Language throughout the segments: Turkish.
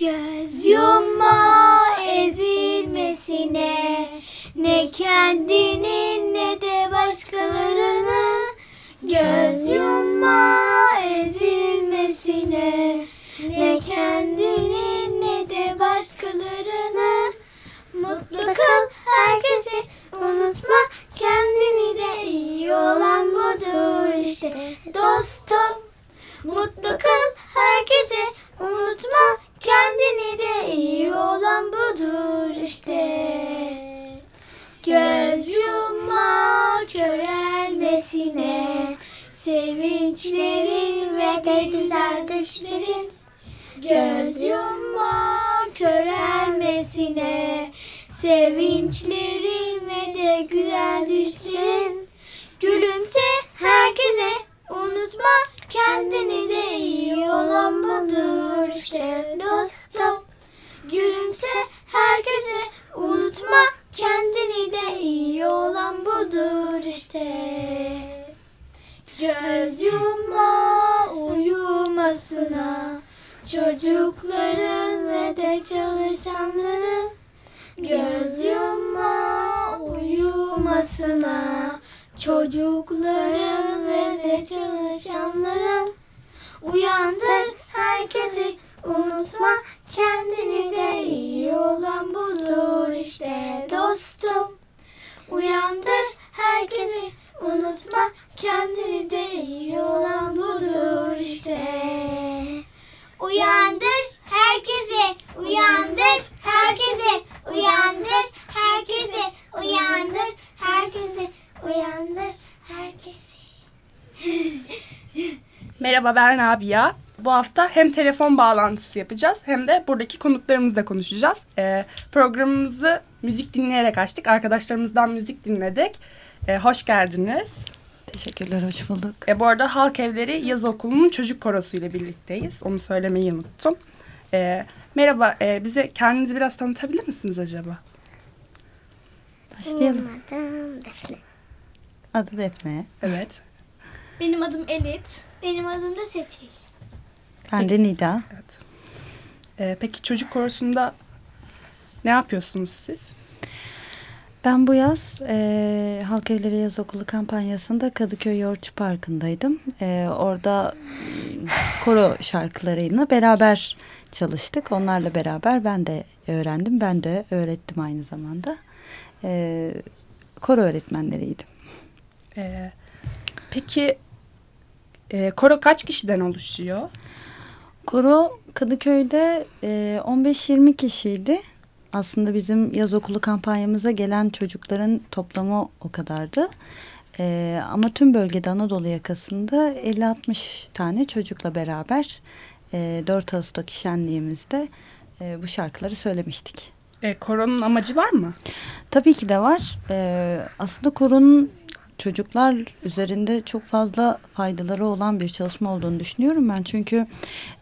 Göz yumma ezilmesine. Ne kendinin ne de başkalarını. Göz yumma ezilmesine. Ne kendinin ne de başkalarını. Mutlu kıl herkesi. Unutma kendini de. İyi olan budur işte dostum. Mutlu kıl herkesi. Unutma kendini de iyi olan budur işte. Göz yumma körelmesine Sevinçlerin ve de güzel düşlerin Göz yumma körelmesine Sevinçlerin ve de güzel düşlerin Gülümse herkese kendini de iyi olan budur işte dostum. Gülümse herkese unutma kendini de iyi olan budur işte. Göz yumma uyumasına Çocukların ve de çalışanların. Göz yumma uyumasına Çocukların ve de çalışanların Uyandır herkesi. Unutma kendini de iyi olan budur işte dostum. Uyandır herkesi. Unutma kendini de iyi olan budur işte. Uyandır herkesi. uyandır herkesi uyandır herkesi uyandır herkesi uyandır herkesi Merhaba ben Rabia. Bu hafta hem telefon bağlantısı yapacağız hem de buradaki konuklarımızla konuşacağız. Ee, programımızı müzik dinleyerek açtık. Arkadaşlarımızdan müzik dinledik. Ee, hoş geldiniz. Teşekkürler, hoş bulduk. E, bu arada Halk Evleri Yaz Okulu'nun çocuk korosu ile birlikteyiz. Onu söylemeyi unuttum. E, merhaba, e, bize kendinizi biraz tanıtabilir misiniz acaba? Başlayalım. Benim adım Defne. Adı Defne. Evet. Benim adım Elit. Benim adım da Seçil. Ben de Nida. evet. E, peki çocuk korosunda ne yapıyorsunuz siz? Ben bu yaz e, Halk Evleri Yaz Okulu kampanyasında Kadıköy Yoğurtçu Parkı'ndaydım. E, orada koro şarkılarıyla beraber çalıştık. Onlarla beraber ben de öğrendim. Ben de öğrettim aynı zamanda. E, koro öğretmenleriydim. E, peki e, koro kaç kişiden oluşuyor? Koro Kadıköy'de e, 15-20 kişiydi. Aslında bizim yaz okulu kampanyamıza gelen çocukların toplamı o kadardı. E, ama tüm bölgede Anadolu yakasında 50-60 tane çocukla beraber e, 4 Ağustos şenliğimizde e, bu şarkıları söylemiştik. E, koronun amacı var mı? Tabii ki de var. Ee, aslında koronun çocuklar üzerinde çok fazla faydaları olan bir çalışma olduğunu düşünüyorum ben. Çünkü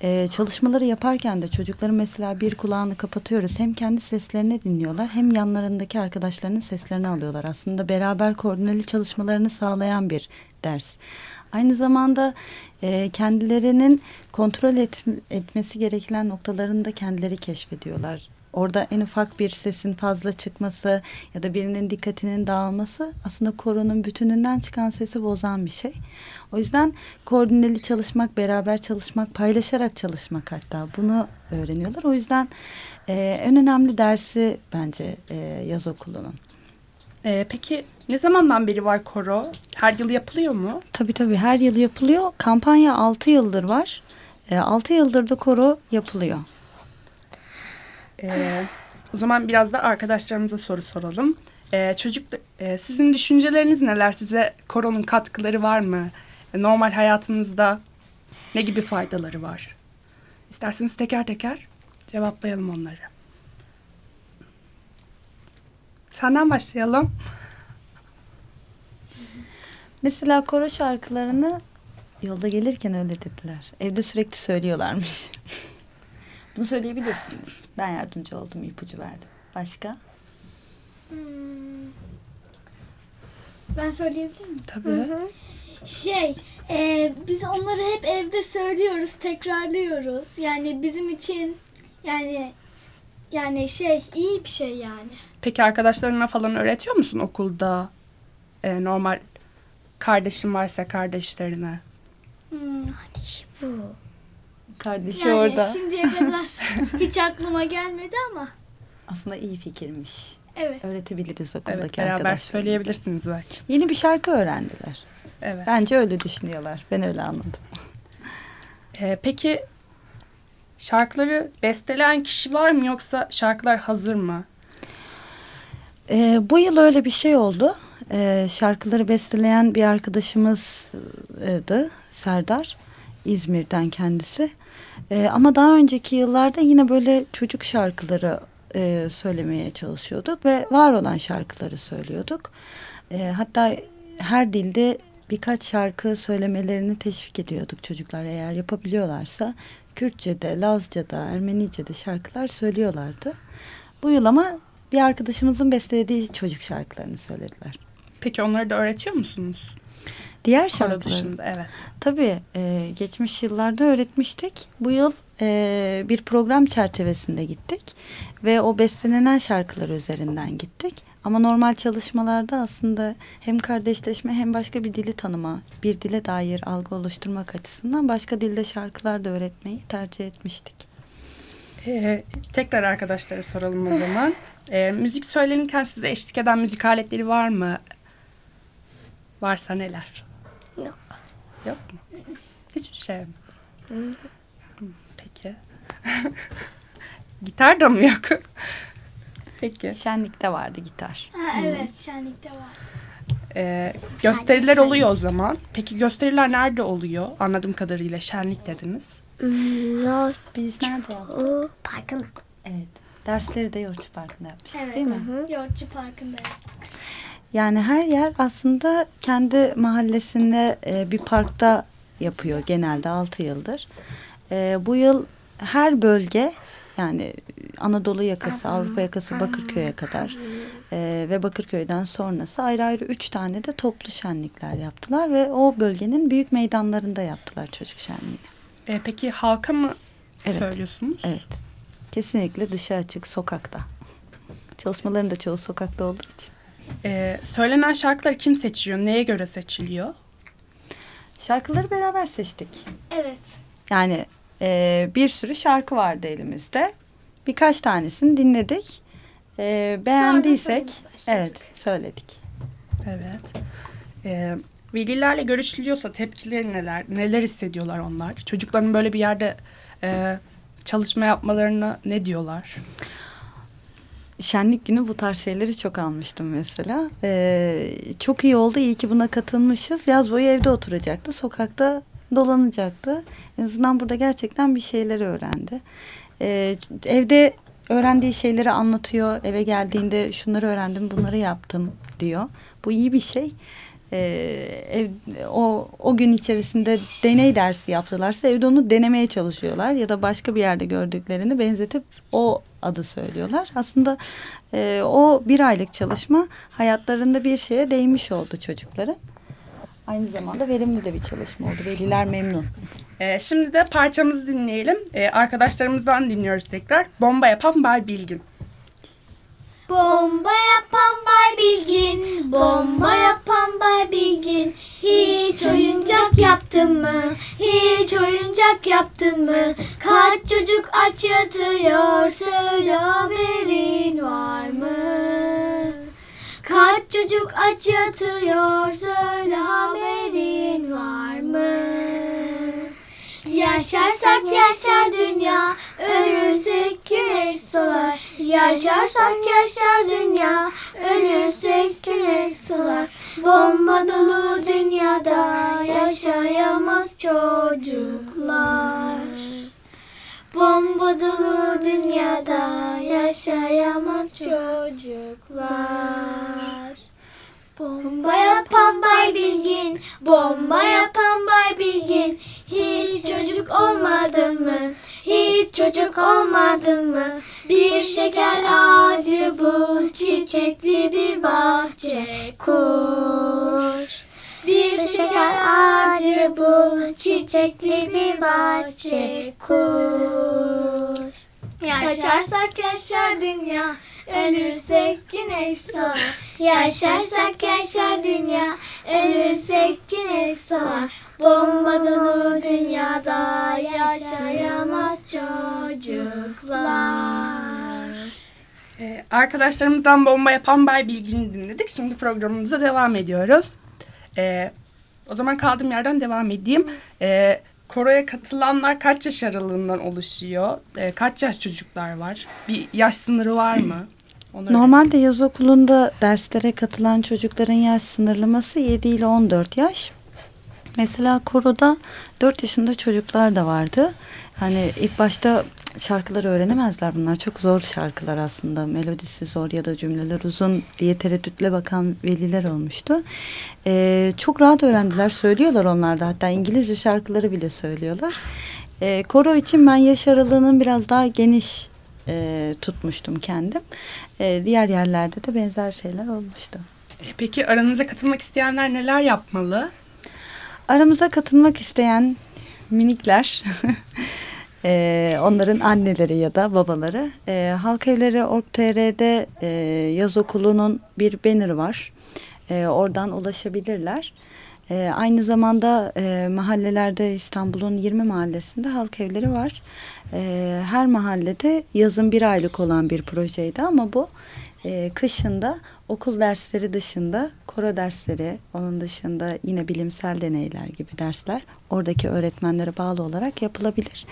e, çalışmaları yaparken de çocukların mesela bir kulağını kapatıyoruz. Hem kendi seslerini dinliyorlar hem yanlarındaki arkadaşlarının seslerini alıyorlar. Aslında beraber koordineli çalışmalarını sağlayan bir ders. Aynı zamanda e, kendilerinin kontrol et, etmesi gereken noktalarını da kendileri keşfediyorlar. Orada en ufak bir sesin fazla çıkması ya da birinin dikkatinin dağılması aslında koronun bütününden çıkan sesi bozan bir şey. O yüzden koordineli çalışmak, beraber çalışmak, paylaşarak çalışmak hatta bunu öğreniyorlar. O yüzden e, en önemli dersi bence e, yaz okulunun. E, peki ne zamandan beri var koro? Her yıl yapılıyor mu? Tabii tabii her yıl yapılıyor. Kampanya 6 yıldır var. 6 yıldır da koro yapılıyor. Ee, o zaman biraz da arkadaşlarımıza soru soralım. Ee, çocuk, e, sizin düşünceleriniz neler? Size koronun katkıları var mı? E, normal hayatınızda ne gibi faydaları var? İsterseniz teker teker cevaplayalım onları. Senden başlayalım. Mesela koro şarkılarını yolda gelirken öyle dediler. Evde sürekli söylüyorlarmış. Bunu söyleyebilirsiniz. Ben yardımcı oldum, ipucu verdim. Başka? Hmm. Ben söyleyebilir miyim? Tabii. Şey, e, biz onları hep evde söylüyoruz, tekrarlıyoruz. Yani bizim için Yani yani şey iyi bir şey yani. Peki arkadaşlarına falan öğretiyor musun okulda? Ee, normal kardeşin varsa kardeşlerine. Hmm. Ateş bu. Kardeşi Yani orada. şimdiye kadar hiç aklıma gelmedi ama Aslında iyi fikirmiş. evet. Öğretebiliriz okuldaki Evet beraber arkadaşlarımıza. söyleyebilirsiniz belki. Yeni bir şarkı öğrendiler. Evet. Bence öyle düşünüyorlar. Ben öyle anladım. Ee, peki şarkıları besteleyen kişi var mı yoksa şarkılar hazır mı? Ee, bu yıl öyle bir şey oldu. Ee, şarkıları besteleyen bir arkadaşımızdı Serdar. İzmir'den kendisi. Ee, ama daha önceki yıllarda yine böyle çocuk şarkıları e, söylemeye çalışıyorduk ve var olan şarkıları söylüyorduk. Ee, hatta her dilde birkaç şarkı söylemelerini teşvik ediyorduk çocuklar eğer yapabiliyorlarsa. Kürtçe'de, Lazca'da, Ermenice'de şarkılar söylüyorlardı. Bu yıl ama bir arkadaşımızın bestelediği çocuk şarkılarını söylediler. Peki onları da öğretiyor musunuz? Diğer Koro şarkıları dışında evet. tabii e, geçmiş yıllarda öğretmiştik. Bu yıl e, bir program çerçevesinde gittik ve o bestelenen şarkılar üzerinden gittik. Ama normal çalışmalarda aslında hem kardeşleşme hem başka bir dili tanıma, bir dile dair algı oluşturmak açısından başka dilde şarkılar da öğretmeyi tercih etmiştik. Ee, tekrar arkadaşlara soralım o zaman. Ee, müzik söylenirken size eşlik eden müzik aletleri var mı? Varsa neler? Yok. Mu? Hiçbir şey mi? Peki. Gitar da mı yok? Peki. Şenlikte vardı gitar. Ha, evet şenlikte var. Ee, gösteriler oluyor o zaman. Peki gösteriler nerede oluyor? Anladığım kadarıyla şenlik dediniz. Hmm, Yoğurt Biz nerede yaptık? o parkına. Evet. Dersleri de Yoğurtçu Parkı'nda yapmıştık Evet. değil mi? Yoğurtçu Parkı'nda yaptık. Yani her yer aslında kendi mahallesinde e, bir parkta yapıyor genelde 6 yıldır. E, bu yıl her bölge yani Anadolu yakası, Avrupa yakası Bakırköy'e kadar e, ve Bakırköy'den sonrası ayrı ayrı üç tane de toplu şenlikler yaptılar ve o bölgenin büyük meydanlarında yaptılar çocuk şenliğini. Ee, peki halka mı Evet. söylüyorsunuz? Evet. Kesinlikle dışa açık sokakta. Çalışmaların da çoğu sokakta olduğu için. Ee, söylenen şarkıları kim seçiyor? Neye göre seçiliyor? Şarkıları beraber seçtik. Evet. Yani e, bir sürü şarkı vardı elimizde. Birkaç tanesini dinledik. E, beğendiysek evet söyledik. Evet. Ee, velilerle görüşülüyorsa tepkileri neler? Neler hissediyorlar onlar? Çocukların böyle bir yerde e, çalışma yapmalarına ne diyorlar? Şenlik günü bu tarz şeyleri çok almıştım mesela. E, çok iyi oldu. iyi ki buna katılmışız. Yaz boyu evde oturacaktı. Sokakta dolanacaktı. En azından burada gerçekten bir şeyleri öğrendi. E, evde öğrendiği şeyleri anlatıyor. Eve geldiğinde şunları öğrendim, bunları yaptım diyor. Bu iyi bir şey. Ee, ev, o, o gün içerisinde deney dersi yaptılarsa evde onu denemeye çalışıyorlar ya da başka bir yerde gördüklerini benzetip o adı söylüyorlar. Aslında e, o bir aylık çalışma hayatlarında bir şeye değmiş oldu çocukların. Aynı zamanda verimli de bir çalışma oldu. Veliler memnun. Ee, şimdi de parçamızı dinleyelim. Ee, arkadaşlarımızdan dinliyoruz tekrar. Bomba yapan Bay Bilgin. Bomba yapan Bay Bilgin, bomba yapan Bay Bilgin. Hiç oyuncak yaptın mı? Hiç oyuncak yaptın mı? Kaç çocuk aç yatıyor? Söyle haberin var mı? Kaç çocuk aç yatıyor? Söyle haberin var mı? Yaşarsak yaşar dünya, ölürsek güneş solar. Yaşarsak yaşar dünya, ölürsek güneş solar. Bomba dolu dünyada yaşayamaz çocuklar. Yaşayamaz çocuklar. Bomba yapan Bay Bilgin, bomba yapan Bay Bilgin. Hiç çocuk olmadın mı? Hiç çocuk olmadın mı? Bir şeker ağacı bul, çiçekli bir bahçe kur. Bir şeker ağacı bul, çiçekli bir bahçe kur. Yaşarsak yaşar dünya, ölürsek güneş solar. Yaşarsak yaşar dünya, ölürsek güneş solar. Bomba dolu dünyada yaşayamaz çocuklar. Ee, arkadaşlarımızdan bomba yapan Bay Bilgin'i dinledik. Şimdi programımıza devam ediyoruz. Ee, o zaman kaldığım yerden devam edeyim. Ee, koroya katılanlar kaç yaş aralığından oluşuyor? Ee, kaç yaş çocuklar var? Bir yaş sınırı var mı? Onları Normalde yaz okulunda derslere katılan çocukların yaş sınırlaması 7 ile 14 yaş. Mesela koroda 4 yaşında çocuklar da vardı. Hani ilk başta şarkıları öğrenemezler bunlar. Çok zor şarkılar aslında. Melodisi zor ya da cümleler uzun diye tereddütle bakan veliler olmuştu. Ee, çok rahat öğrendiler. Söylüyorlar onlar da. Hatta İngilizce şarkıları bile söylüyorlar. Ee, koro için ben yaş aralığının biraz daha geniş e, tutmuştum kendim. E, diğer yerlerde de benzer şeyler olmuştu. Ee, Peki aranıza katılmak isteyenler neler yapmalı? Aramıza katılmak isteyen minikler, e, onların anneleri ya da babaları, e, Halk Evleri Org.tr'de e, yaz okulunun bir bannerı var. E, oradan ulaşabilirler. E, aynı zamanda e, mahallelerde İstanbul'un 20 mahallesinde halk evleri var. E, her mahallede yazın bir aylık olan bir projeydi ama bu e, kışında okul dersleri dışında koro dersleri, onun dışında yine bilimsel deneyler gibi dersler oradaki öğretmenlere bağlı olarak yapılabilir.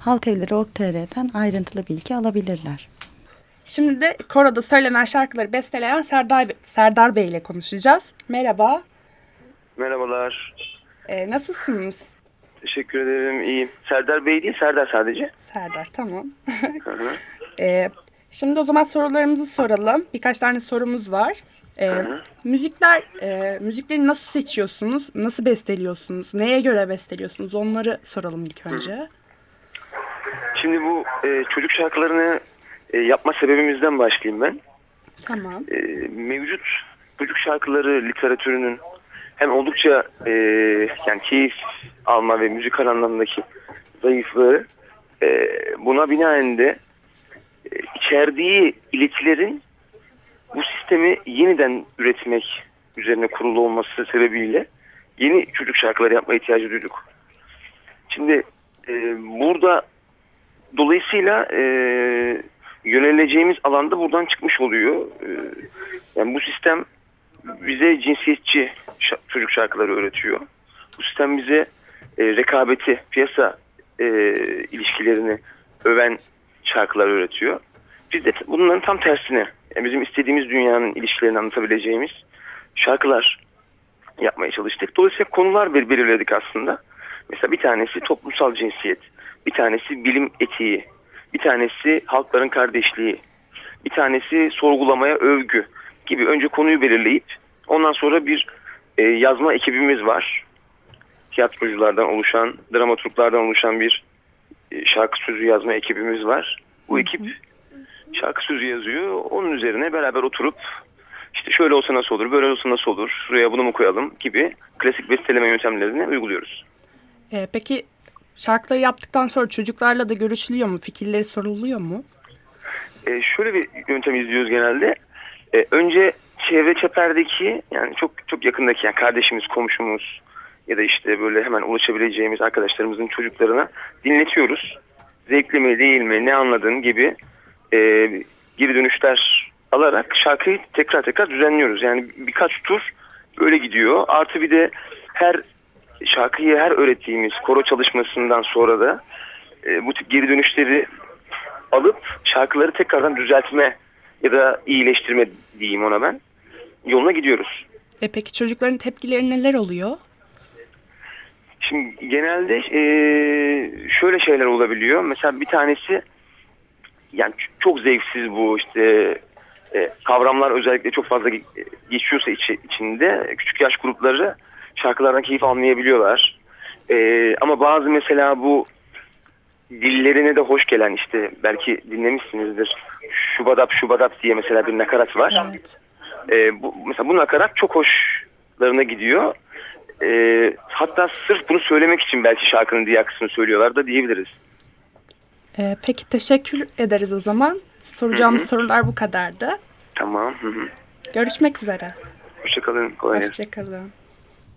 Halk Evleri Org.tr'den ayrıntılı bilgi alabilirler. Şimdi de koroda söylenen şarkıları besteleyen Serdar, Serdar Bey ile konuşacağız. Merhaba. Merhabalar. Ee, nasılsınız? Teşekkür ederim. İyiyim. Serdar Bey değil, Serdar sadece. Serdar tamam. Hı hı. Ee, şimdi o zaman sorularımızı soralım. Birkaç tane sorumuz var. Ee, müzikler, e, müzikleri nasıl seçiyorsunuz? Nasıl besteliyorsunuz? Neye göre besteliyorsunuz? Onları soralım ilk önce. Şimdi bu e, çocuk şarkılarını e, yapma sebebimizden başlayayım ben. Tamam. E, mevcut çocuk şarkıları literatürünün hem oldukça e, yani keyif alma ve müzikal anlamdaki zayıflığı e, buna binaen de içerdiği iletilerin bu sistemi yeniden üretmek üzerine kurulu olması sebebiyle yeni çocuk şarkıları yapma ihtiyacı duyduk. Şimdi e, burada dolayısıyla e, yöneleceğimiz alanda buradan çıkmış oluyor. E, yani bu sistem bize cinsiyetçi çocuk şarkıları öğretiyor. Bu sistem bize e, rekabeti, piyasa e, ilişkilerini öven şarkılar öğretiyor. Biz de bunların tam tersine, yani bizim istediğimiz dünyanın ilişkilerini anlatabileceğimiz şarkılar yapmaya çalıştık. Dolayısıyla konular bir belirledik aslında. Mesela bir tanesi toplumsal cinsiyet, bir tanesi bilim etiği, bir tanesi halkların kardeşliği, bir tanesi sorgulamaya övgü gibi önce konuyu belirleyip ondan sonra bir e, yazma ekibimiz var. Tiyatroculardan oluşan, dramaturglardan oluşan bir e, şarkı sözü yazma ekibimiz var. Bu ekip şarkı sözü yazıyor. Onun üzerine beraber oturup işte şöyle olsa nasıl olur, böyle olsa nasıl olur, şuraya bunu mu koyalım gibi klasik besteleme yöntemlerini uyguluyoruz. Ee, peki şarkıları yaptıktan sonra çocuklarla da görüşülüyor mu? Fikirleri soruluyor mu? E, şöyle bir yöntem izliyoruz genelde. E, önce çevre çeperdeki yani çok çok yakındaki yani kardeşimiz, komşumuz ya da işte böyle hemen ulaşabileceğimiz arkadaşlarımızın çocuklarına dinletiyoruz. Zevkli mi değil mi ne anladın gibi e, geri dönüşler alarak şarkıyı tekrar tekrar düzenliyoruz. Yani birkaç tur öyle gidiyor. Artı bir de her şarkıyı her öğrettiğimiz koro çalışmasından sonra da e, bu tip geri dönüşleri alıp şarkıları tekrardan düzeltme ya da iyileştirme diyeyim ona ben. Yoluna gidiyoruz. E peki çocukların tepkileri neler oluyor? Şimdi genelde e, şöyle şeyler olabiliyor. Mesela bir tanesi yani çok zevksiz bu işte e, kavramlar özellikle çok fazla ge- geçiyorsa içi- içinde küçük yaş grupları şarkılardan keyif almayabiliyorlar. E, ama bazı mesela bu dillerine de hoş gelen işte belki dinlemişsinizdir. Şubadap şubadap diye mesela bir nakarat var. Evet. E, bu, mesela bu nakarat çok hoşlarına gidiyor. E, hatta sırf bunu söylemek için belki şarkının kısmını söylüyorlar da diyebiliriz. Ee, peki teşekkür ederiz o zaman. Soracağımız sorular bu kadardı. Tamam. Görüşmek üzere. Hoşçakalın. Kolay. Hoşçakalın.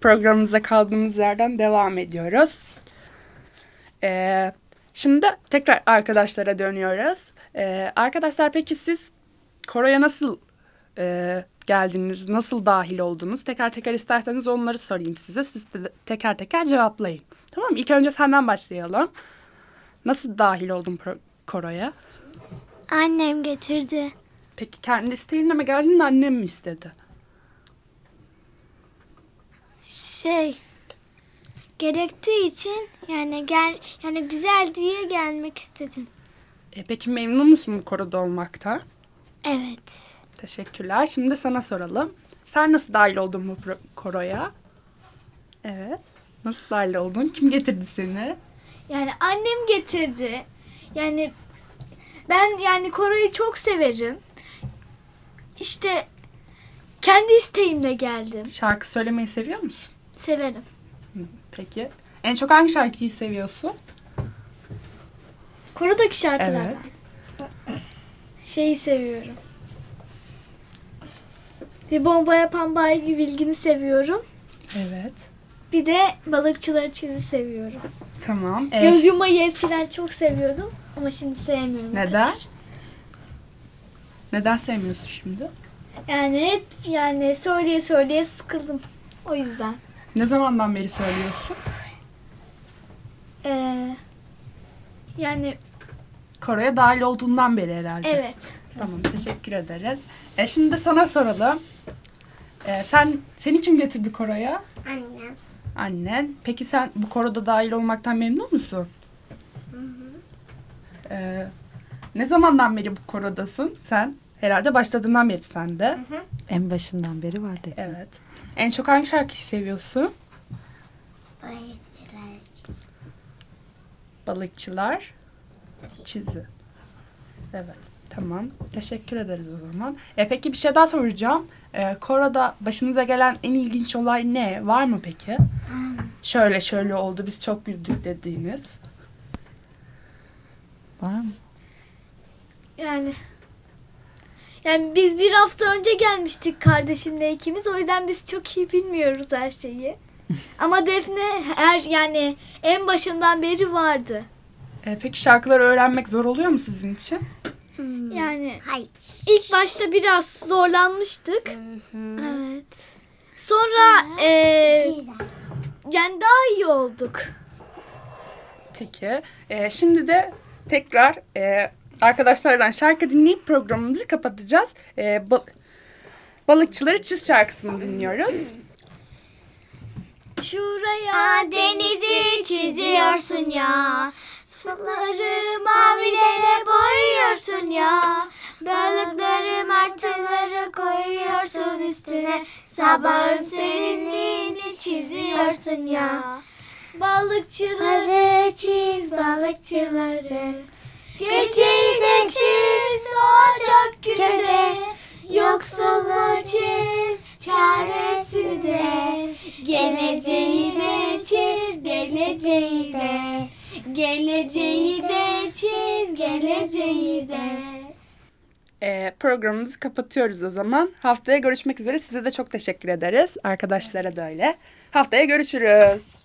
Programımıza kaldığımız yerden devam ediyoruz. Ee, şimdi tekrar arkadaşlara dönüyoruz. Ee, arkadaşlar peki siz koroya nasıl e, geldiniz, nasıl dahil oldunuz? Tekrar tekrar isterseniz onları sorayım size. Siz de teker teker cevaplayın. Tamam mı? İlk önce senden başlayalım. Nasıl dahil oldun koroya? Annem getirdi. Peki kendi isteğinle mi geldin, annem mi istedi? Şey gerektiği için yani gel yani güzel diye gelmek istedim. E, peki memnun musun bu koroda olmaktan? Evet. Teşekkürler. Şimdi sana soralım. Sen nasıl dahil oldun bu koroya? Evet. Nasıl dahil oldun? Kim getirdi seni? Yani annem getirdi. Yani ben yani koroyu çok severim. İşte kendi isteğimle geldim. Şarkı söylemeyi seviyor musun? Severim. Peki. En çok hangi şarkıyı seviyorsun? Korodaki şarkılardan. Evet. Şeyi seviyorum. Bir bomba yapan bay gibi bilgini seviyorum. Evet. Bir de balıkçıları çizi seviyorum. Tamam. E, Göz yumayı eskiden çok seviyordum ama şimdi sevmiyorum. Neden? kadar. Neden sevmiyorsun şimdi? Yani hep yani söyleye söyleye sıkıldım. O yüzden. Ne zamandan beri söylüyorsun? Ee, yani Koroya dahil olduğundan beri herhalde. evet. Tamam teşekkür ederiz. E, şimdi de sana soralım. E, sen seni kim getirdi koroya? Annem. Annen. Peki sen bu koroda dahil olmaktan memnun musun? Ee, ne zamandan beri bu korodasın sen? Herhalde başladığından beri sen de. En başından beri vardı. Evet. En çok hangi şarkıyı seviyorsun? Balıkçılar. Çizi. Evet. Tamam. Teşekkür ederiz o zaman. E, peki bir şey daha soracağım. E, koroda başınıza gelen en ilginç olay ne? Var mı peki? Şöyle şöyle oldu biz çok güldük dediğiniz. Var mı? Yani yani biz bir hafta önce gelmiştik kardeşimle ikimiz. O yüzden biz çok iyi bilmiyoruz her şeyi. Ama Defne her yani en başından beri vardı. E, peki şarkıları öğrenmek zor oluyor mu sizin için? Yani Hayır. ilk başta biraz zorlanmıştık. Evet. Sonra eee, Güzel. Yani daha iyi olduk. Peki. E, şimdi de tekrar e, arkadaşlardan şarkı dinleyip programımızı kapatacağız. E, bal- Balıkçıları Çiz şarkısını dinliyoruz. Şuraya denizi çiziyorsun ya. Suları mavilere boyuyorsun ya. Balıkları martıları koyuyorsun üstüne. Sabahın serinliğini çiziyorsun ya. Balıkçıları çiz balıkçıları. Geceyi de çiz o çok kötü. Yoksulu çiz çaresini de. Geleceği de çiz geleceği de. Geleceği de çiz geleceği de. E, programımızı kapatıyoruz o zaman. Haftaya görüşmek üzere. Size de çok teşekkür ederiz. Arkadaşlara da öyle. Haftaya görüşürüz.